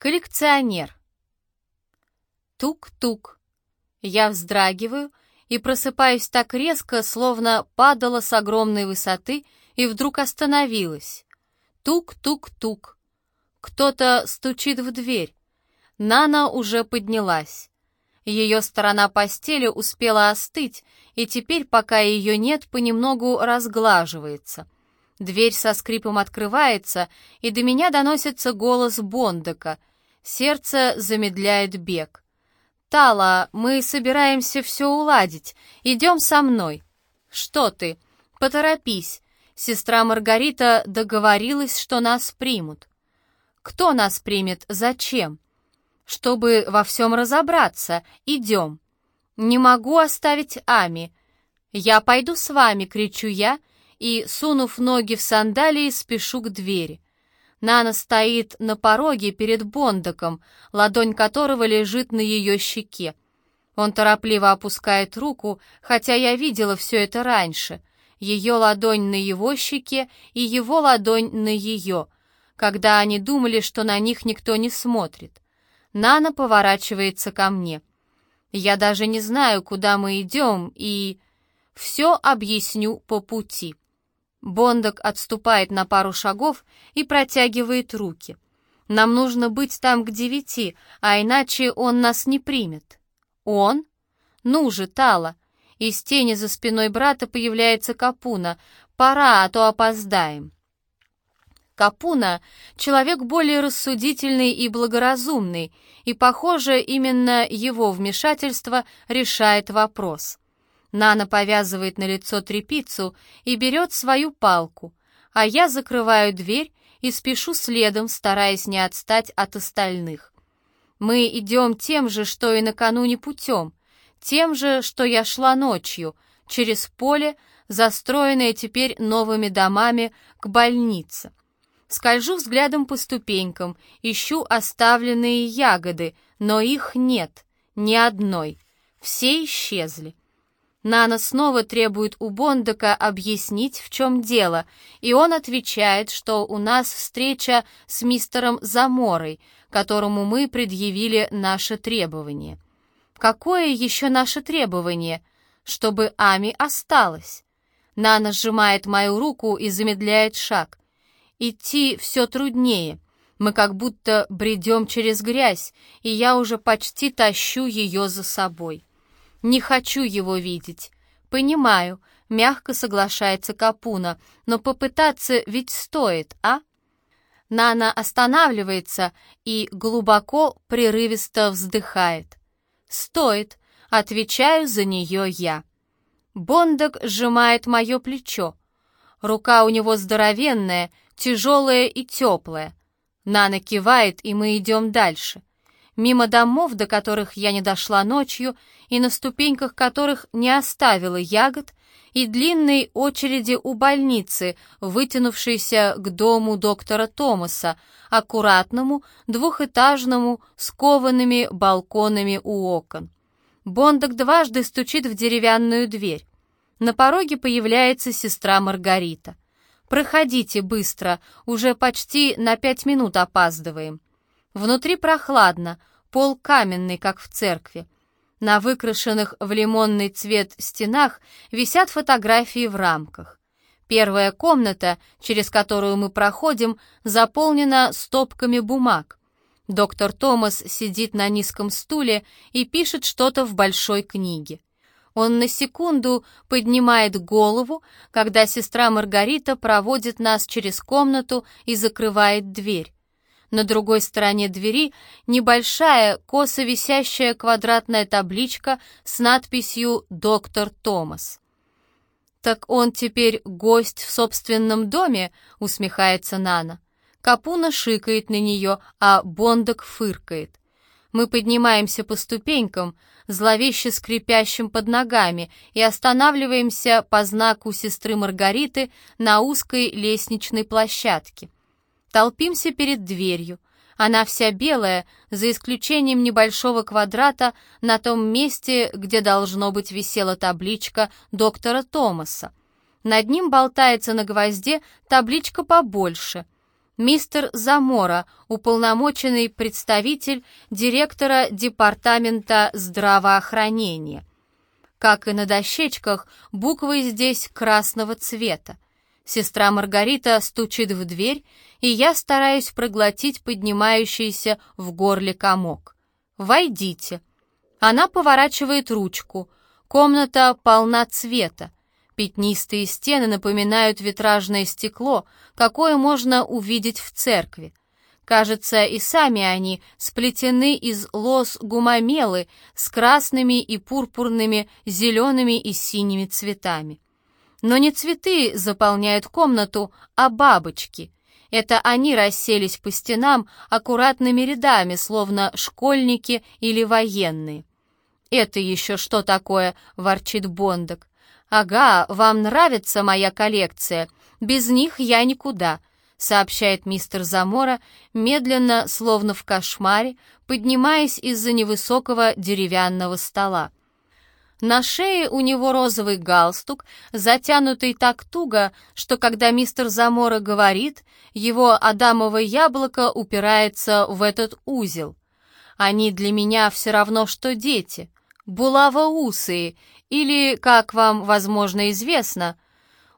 Коллекционер. Тук-тук. Я вздрагиваю и просыпаюсь так резко, словно падала с огромной высоты и вдруг остановилась. Тук-тук-тук. Кто-то стучит в дверь. Нана уже поднялась. Ее сторона постели успела остыть, и теперь, пока ее нет, понемногу разглаживается — Дверь со скрипом открывается, и до меня доносится голос Бондека. Сердце замедляет бег. «Тала, мы собираемся все уладить. Идем со мной». «Что ты? Поторопись. Сестра Маргарита договорилась, что нас примут». «Кто нас примет? Зачем?» «Чтобы во всем разобраться. Идем». «Не могу оставить Ами». «Я пойду с вами», — кричу я, — и, сунув ноги в сандалии, спешу к двери. Нана стоит на пороге перед Бондаком, ладонь которого лежит на ее щеке. Он торопливо опускает руку, хотя я видела все это раньше. Ее ладонь на его щеке и его ладонь на ее, когда они думали, что на них никто не смотрит. Нана поворачивается ко мне. Я даже не знаю, куда мы идем, и... Все объясню по пути. Бондок отступает на пару шагов и протягивает руки. Нам нужно быть там к девяти, а иначе он нас не примет. Он? Ну же, Тала. Из тени за спиной брата появляется Капуна. Пора, а то опоздаем. Капуна — человек более рассудительный и благоразумный, и, похоже, именно его вмешательство решает вопрос. Нана повязывает на лицо тряпицу и берет свою палку, а я закрываю дверь и спешу следом, стараясь не отстать от остальных. Мы идем тем же, что и накануне путем, тем же, что я шла ночью, через поле, застроенное теперь новыми домами, к больнице. Скольжу взглядом по ступенькам, ищу оставленные ягоды, но их нет, ни одной. Все исчезли. Нана снова требует у Бондока объяснить, в чем дело, и он отвечает, что у нас встреча с мистером Заморой, которому мы предъявили наше требование. Какое еще наше требование? Чтобы Ами осталась. Нана сжимает мою руку и замедляет шаг. Идти все труднее. Мы как будто бредем через грязь, и я уже почти тащу ее за собой. «Не хочу его видеть». «Понимаю», — мягко соглашается Капуна, «но попытаться ведь стоит, а?» Нана останавливается и глубоко, прерывисто вздыхает. «Стоит», — отвечаю за нее я. Бондок сжимает мое плечо. Рука у него здоровенная, тяжелая и теплая. Нана кивает, и мы идем дальше мимо домов, до которых я не дошла ночью, и на ступеньках которых не оставила ягод, и длинной очереди у больницы, вытянувшейся к дому доктора Томаса, аккуратному, двухэтажному, с коваными балконами у окон. Бондок дважды стучит в деревянную дверь. На пороге появляется сестра Маргарита. «Проходите быстро, уже почти на пять минут опаздываем». Внутри прохладно, пол каменный, как в церкви. На выкрашенных в лимонный цвет стенах висят фотографии в рамках. Первая комната, через которую мы проходим, заполнена стопками бумаг. Доктор Томас сидит на низком стуле и пишет что-то в большой книге. Он на секунду поднимает голову, когда сестра Маргарита проводит нас через комнату и закрывает дверь. На другой стороне двери небольшая, косо висящая квадратная табличка с надписью «Доктор Томас». «Так он теперь гость в собственном доме?» — усмехается Нана. Капуна шикает на нее, а Бондок фыркает. Мы поднимаемся по ступенькам, зловеще скрипящим под ногами, и останавливаемся по знаку сестры Маргариты на узкой лестничной площадке. Толпимся перед дверью. Она вся белая, за исключением небольшого квадрата на том месте, где должно быть висела табличка доктора Томаса. Над ним болтается на гвозде табличка побольше. мистер Замора, уполномоченный представитель директора Департамента здравоохранения. Как и на дощечках, буквы здесь красного цвета. Сестра Маргарита стучит в дверь, и я стараюсь проглотить поднимающийся в горле комок. «Войдите». Она поворачивает ручку. Комната полна цвета. Пятнистые стены напоминают витражное стекло, какое можно увидеть в церкви. Кажется, и сами они сплетены из лос гумамелы с красными и пурпурными, зелеными и синими цветами. Но не цветы заполняют комнату, а бабочки. Это они расселись по стенам аккуратными рядами, словно школьники или военные. «Это еще что такое?» — ворчит Бондок. «Ага, вам нравится моя коллекция. Без них я никуда», — сообщает мистер Замора, медленно, словно в кошмаре, поднимаясь из-за невысокого деревянного стола. На шее у него розовый галстук, затянутый так туго, что когда мистер Замора говорит, его адамово яблоко упирается в этот узел. Они для меня все равно, что дети. Булавоусые, или, как вам, возможно, известно,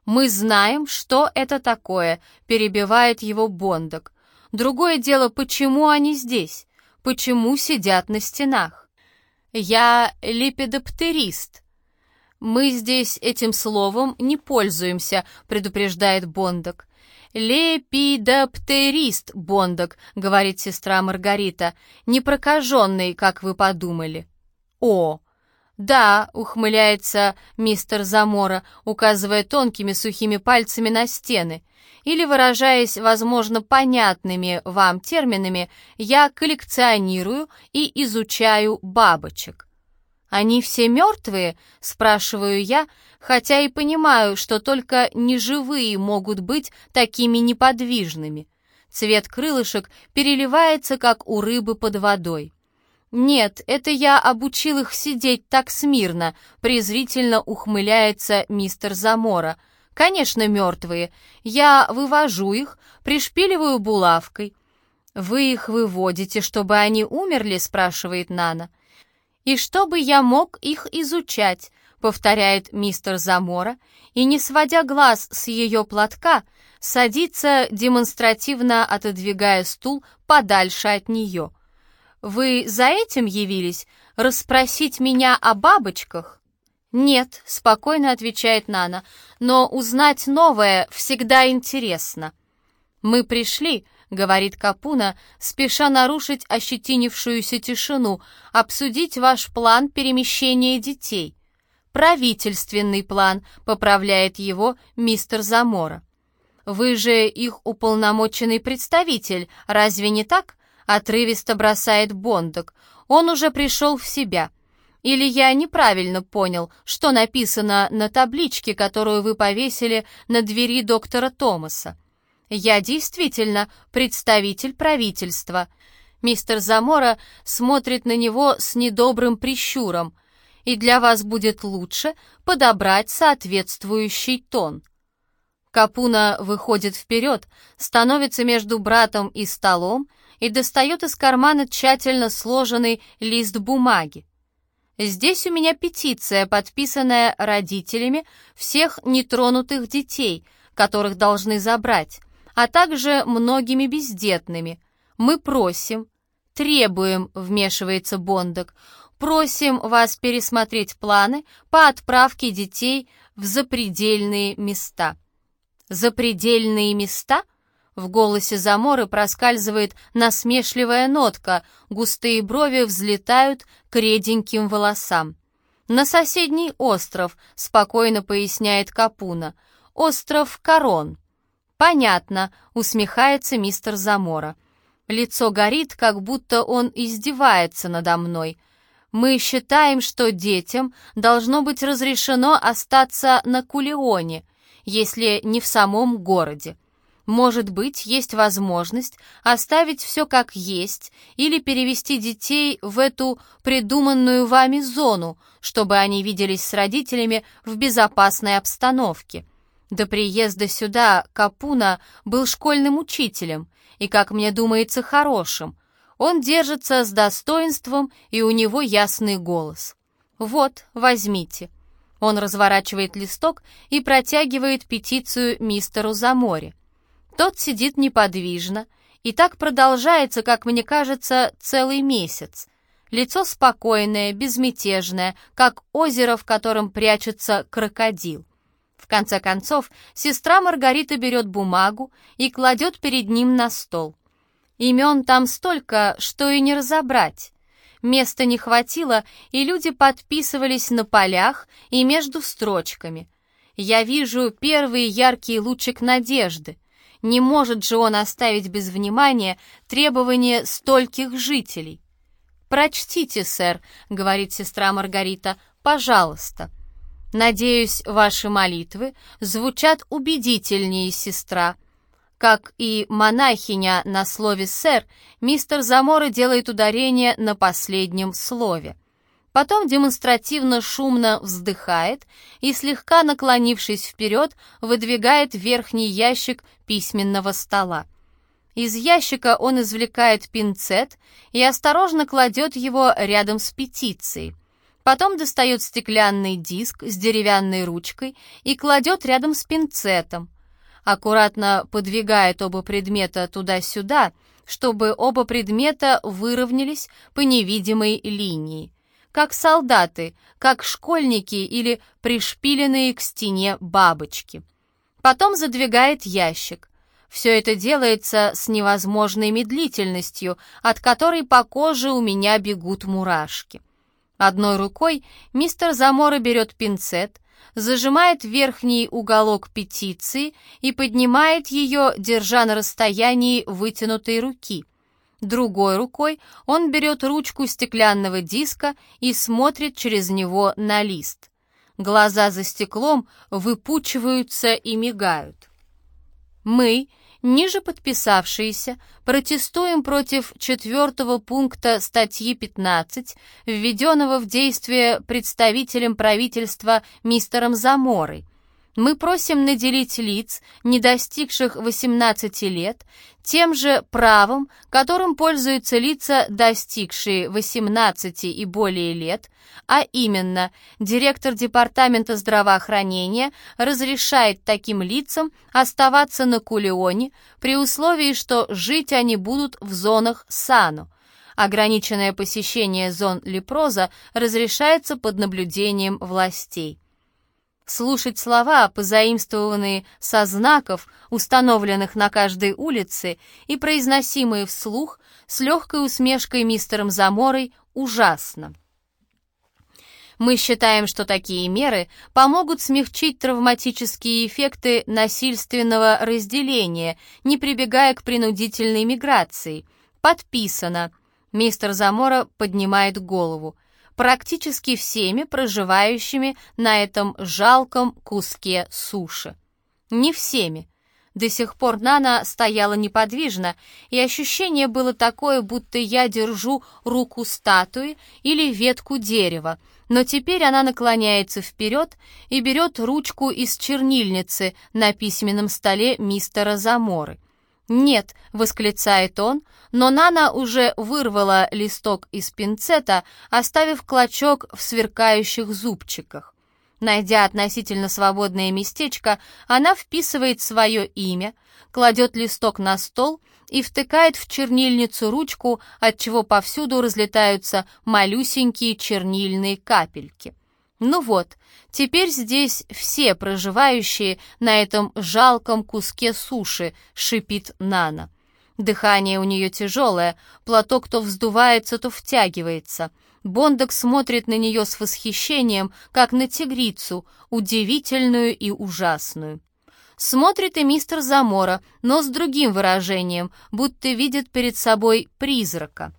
мы знаем, что это такое, перебивает его Бондок. Другое дело, почему они здесь? Почему сидят на стенах? Я липидоптерист. Мы здесь этим словом не пользуемся, предупреждает Бондок. «Лепидоптерист, Бондок», — говорит сестра Маргарита, — «не прокаженный, как вы подумали». «О, «Да», — ухмыляется мистер Замора, указывая тонкими сухими пальцами на стены. Или, выражаясь, возможно, понятными вам терминами, я коллекционирую и изучаю бабочек. «Они все мертвые?» — спрашиваю я, хотя и понимаю, что только неживые могут быть такими неподвижными. Цвет крылышек переливается, как у рыбы под водой. «Нет, это я обучил их сидеть так смирно», — презрительно ухмыляется мистер Замора. «Конечно, мертвые. Я вывожу их, пришпиливаю булавкой». «Вы их выводите, чтобы они умерли?» — спрашивает Нана. «И чтобы я мог их изучать», — повторяет мистер Замора, и, не сводя глаз с ее платка, садится, демонстративно отодвигая стул подальше от нее — «Вы за этим явились? Расспросить меня о бабочках?» «Нет», — спокойно отвечает Нана, «но узнать новое всегда интересно». «Мы пришли», — говорит Капуна, спеша нарушить ощетинившуюся тишину, «обсудить ваш план перемещения детей». «Правительственный план», — поправляет его мистер Замора. «Вы же их уполномоченный представитель, разве не так?» Отрывисто бросает Бондок. Он уже пришел в себя. Или я неправильно понял, что написано на табличке, которую вы повесили на двери доктора Томаса? Я действительно представитель правительства. Мистер Замора смотрит на него с недобрым прищуром. И для вас будет лучше подобрать соответствующий тон. Капуна выходит вперед, становится между братом и столом и достает из кармана тщательно сложенный лист бумаги. Здесь у меня петиция, подписанная родителями всех нетронутых детей, которых должны забрать, а также многими бездетными. Мы просим, требуем, вмешивается Бондок, просим вас пересмотреть планы по отправке детей в запредельные места. Запредельные места? В голосе Заморы проскальзывает насмешливая нотка, густые брови взлетают к реденьким волосам. «На соседний остров», — спокойно поясняет Капуна. «Остров Корон». «Понятно», — усмехается мистер Замора. Лицо горит, как будто он издевается надо мной. Мы считаем, что детям должно быть разрешено остаться на Кулионе, если не в самом городе. Может быть, есть возможность оставить все как есть или перевести детей в эту придуманную вами зону, чтобы они виделись с родителями в безопасной обстановке. До приезда сюда Капуна был школьным учителем и, как мне думается, хорошим. Он держится с достоинством, и у него ясный голос. Вот, возьмите. Он разворачивает листок и протягивает петицию мистеру Заморе. Тот сидит неподвижно, и так продолжается, как мне кажется, целый месяц. Лицо спокойное, безмятежное, как озеро, в котором прячется крокодил. В конце концов, сестра Маргарита берет бумагу и кладет перед ним на стол. Имен там столько, что и не разобрать. Места не хватило, и люди подписывались на полях и между строчками. Я вижу первый яркий лучик надежды. Не может же он оставить без внимания требования стольких жителей. «Прочтите, сэр», — говорит сестра Маргарита, — «пожалуйста». Надеюсь, ваши молитвы звучат убедительнее, сестра. Как и монахиня на слове «сэр», мистер Замора делает ударение на последнем слове. Потом демонстративно шумно вздыхает и, слегка наклонившись вперед, выдвигает верхний ящик письменного стола. Из ящика он извлекает пинцет и осторожно кладет его рядом с петицией. Потом достает стеклянный диск с деревянной ручкой и кладет рядом с пинцетом. Аккуратно подвигает оба предмета туда-сюда, чтобы оба предмета выровнялись по невидимой линии. Как солдаты, как школьники или пришпиленные к стене бабочки. Потом задвигает ящик. Все это делается с невозможной медлительностью, от которой по коже у меня бегут мурашки. Одной рукой мистер Замора берет пинцет, зажимает верхний уголок петиции и поднимает ее, держа на расстоянии вытянутой руки. Другой рукой он берет ручку стеклянного диска и смотрит через него на лист. Глаза за стеклом выпучиваются и мигают. Мы, Ниже подписавшиеся протестуем против четвертого пункта статьи 15, введенного в действие представителем правительства мистером Заморой, мы просим наделить лиц, не достигших 18 лет, тем же правом, которым пользуются лица, достигшие 18 и более лет, а именно директор Департамента здравоохранения разрешает таким лицам оставаться на Кулеоне при условии, что жить они будут в зонах САНУ. Ограниченное посещение зон лепроза разрешается под наблюдением властей слушать слова, позаимствованные со знаков, установленных на каждой улице, и произносимые вслух с легкой усмешкой мистером Заморой, ужасно. Мы считаем, что такие меры помогут смягчить травматические эффекты насильственного разделения, не прибегая к принудительной миграции. Подписано. Мистер Замора поднимает голову практически всеми проживающими на этом жалком куске суши. Не всеми. До сих пор Нана стояла неподвижно, и ощущение было такое, будто я держу руку статуи или ветку дерева, но теперь она наклоняется вперед и берет ручку из чернильницы на письменном столе мистера Заморы. «Нет», — восклицает он, но Нана уже вырвала листок из пинцета, оставив клочок в сверкающих зубчиках. Найдя относительно свободное местечко, она вписывает свое имя, кладет листок на стол и втыкает в чернильницу ручку, отчего повсюду разлетаются малюсенькие чернильные капельки. Ну вот, теперь здесь все проживающие на этом жалком куске суши, шипит Нана. Дыхание у нее тяжелое, платок то вздувается, то втягивается. Бондок смотрит на нее с восхищением, как на тигрицу, удивительную и ужасную. Смотрит и мистер Замора, но с другим выражением, будто видит перед собой призрака.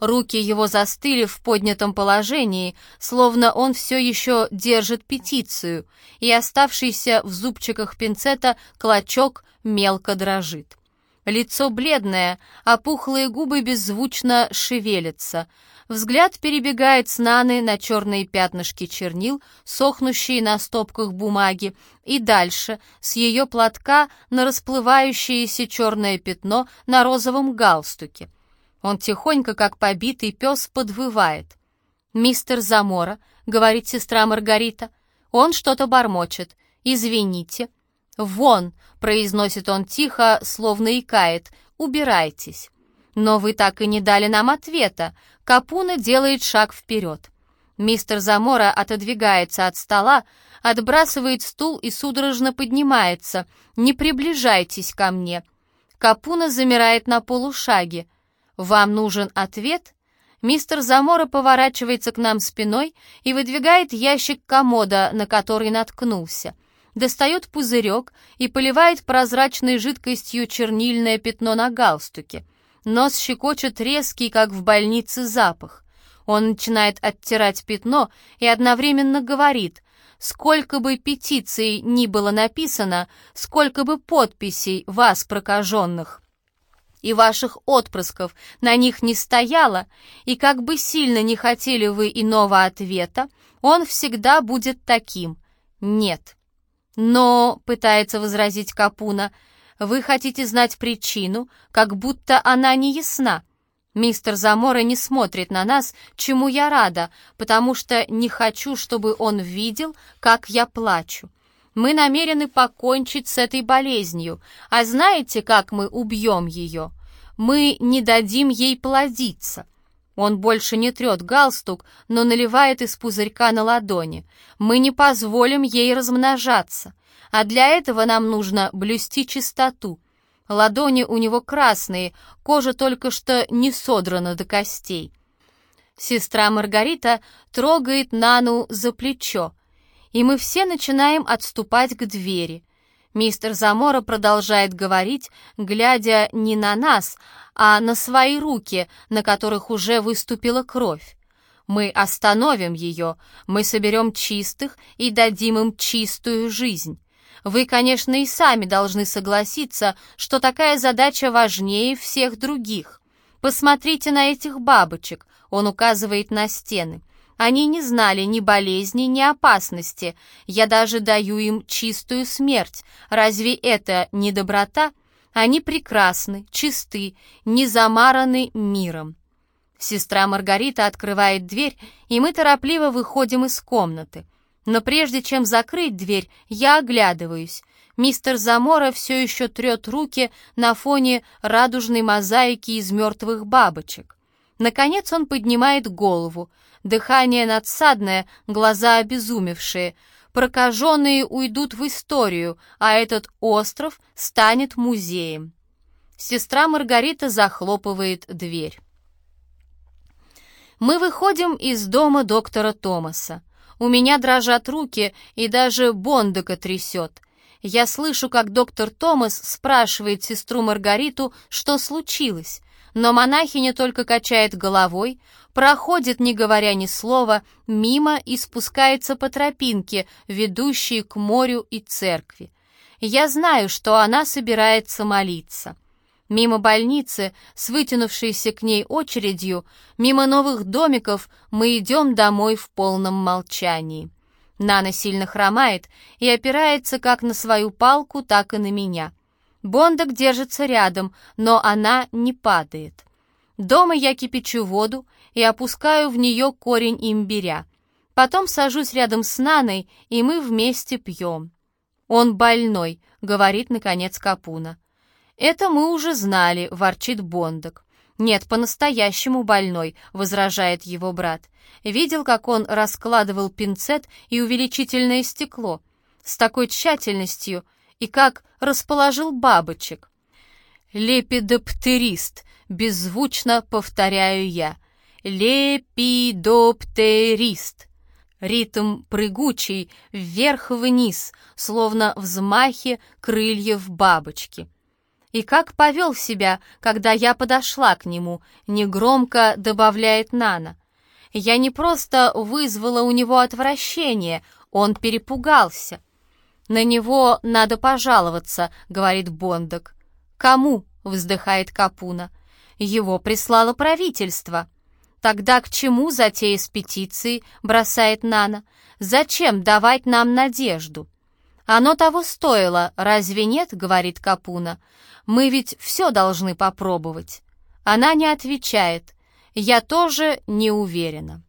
Руки его застыли в поднятом положении, словно он все еще держит петицию, и оставшийся в зубчиках пинцета клочок мелко дрожит. Лицо бледное, а пухлые губы беззвучно шевелятся. Взгляд перебегает с Наны на черные пятнышки чернил, сохнущие на стопках бумаги, и дальше, с ее платка на расплывающееся черное пятно на розовом галстуке. Он тихонько, как побитый пес, подвывает. «Мистер Замора», — говорит сестра Маргарита, — «он что-то бормочет. Извините». «Вон», — произносит он тихо, словно икает, — «убирайтесь». «Но вы так и не дали нам ответа», Капуна делает шаг вперед. Мистер Замора отодвигается от стола, отбрасывает стул и судорожно поднимается. «Не приближайтесь ко мне». Капуна замирает на полушаге. «Вам нужен ответ?» Мистер Замора поворачивается к нам спиной и выдвигает ящик комода, на который наткнулся. Достает пузырек и поливает прозрачной жидкостью чернильное пятно на галстуке. Нос щекочет резкий, как в больнице, запах. Он начинает оттирать пятно и одновременно говорит, сколько бы петиций ни было написано, сколько бы подписей вас, прокаженных, и ваших отпрысков на них не стояло, и как бы сильно не хотели вы иного ответа, он всегда будет таким. Нет. Но, пытается возразить Капуна, — вы хотите знать причину, как будто она не ясна. Мистер Замора не смотрит на нас, чему я рада, потому что не хочу, чтобы он видел, как я плачу. Мы намерены покончить с этой болезнью, а знаете, как мы убьем ее? Мы не дадим ей плодиться. Он больше не трет галстук, но наливает из пузырька на ладони. Мы не позволим ей размножаться а для этого нам нужно блюсти чистоту. Ладони у него красные, кожа только что не содрана до костей. Сестра Маргарита трогает Нану за плечо, и мы все начинаем отступать к двери. Мистер Замора продолжает говорить, глядя не на нас, а на свои руки, на которых уже выступила кровь. Мы остановим ее, мы соберем чистых и дадим им чистую жизнь. Вы, конечно, и сами должны согласиться, что такая задача важнее всех других. Посмотрите на этих бабочек, он указывает на стены. Они не знали ни болезни, ни опасности. Я даже даю им чистую смерть. Разве это не доброта? Они прекрасны, чисты, не замараны миром. Сестра Маргарита открывает дверь, и мы торопливо выходим из комнаты. Но прежде чем закрыть дверь, я оглядываюсь. Мистер Замора все еще трет руки на фоне радужной мозаики из мертвых бабочек. Наконец он поднимает голову. Дыхание надсадное, глаза обезумевшие. Прокаженные уйдут в историю, а этот остров станет музеем. Сестра Маргарита захлопывает дверь. Мы выходим из дома доктора Томаса. У меня дрожат руки, и даже Бондека трясет. Я слышу, как доктор Томас спрашивает сестру Маргариту, что случилось, но монахиня только качает головой, проходит, не говоря ни слова, мимо и спускается по тропинке, ведущей к морю и церкви. Я знаю, что она собирается молиться. Мимо больницы, с вытянувшейся к ней очередью, мимо новых домиков мы идем домой в полном молчании. Нана сильно хромает и опирается как на свою палку, так и на меня. Бондок держится рядом, но она не падает. Дома я кипячу воду и опускаю в нее корень имбиря. Потом сажусь рядом с Наной, и мы вместе пьем. «Он больной», — говорит, наконец, Капуна. «Это мы уже знали», — ворчит Бондок. «Нет, по-настоящему больной», — возражает его брат. Видел, как он раскладывал пинцет и увеличительное стекло. С такой тщательностью и как расположил бабочек. «Лепидоптерист», — беззвучно повторяю я. «Лепидоптерист». Ритм прыгучий, вверх-вниз, словно взмахи крыльев бабочки. И как повел себя, когда я подошла к нему, негромко добавляет Нана. Я не просто вызвала у него отвращение, он перепугался. «На него надо пожаловаться», — говорит Бондок. «Кому?» — вздыхает Капуна. Его прислало правительство. Тогда к чему затея с петицией, бросает Нана? Зачем давать нам надежду? Оно того стоило, разве нет, говорит Капуна. Мы ведь все должны попробовать. Она не отвечает. Я тоже не уверена.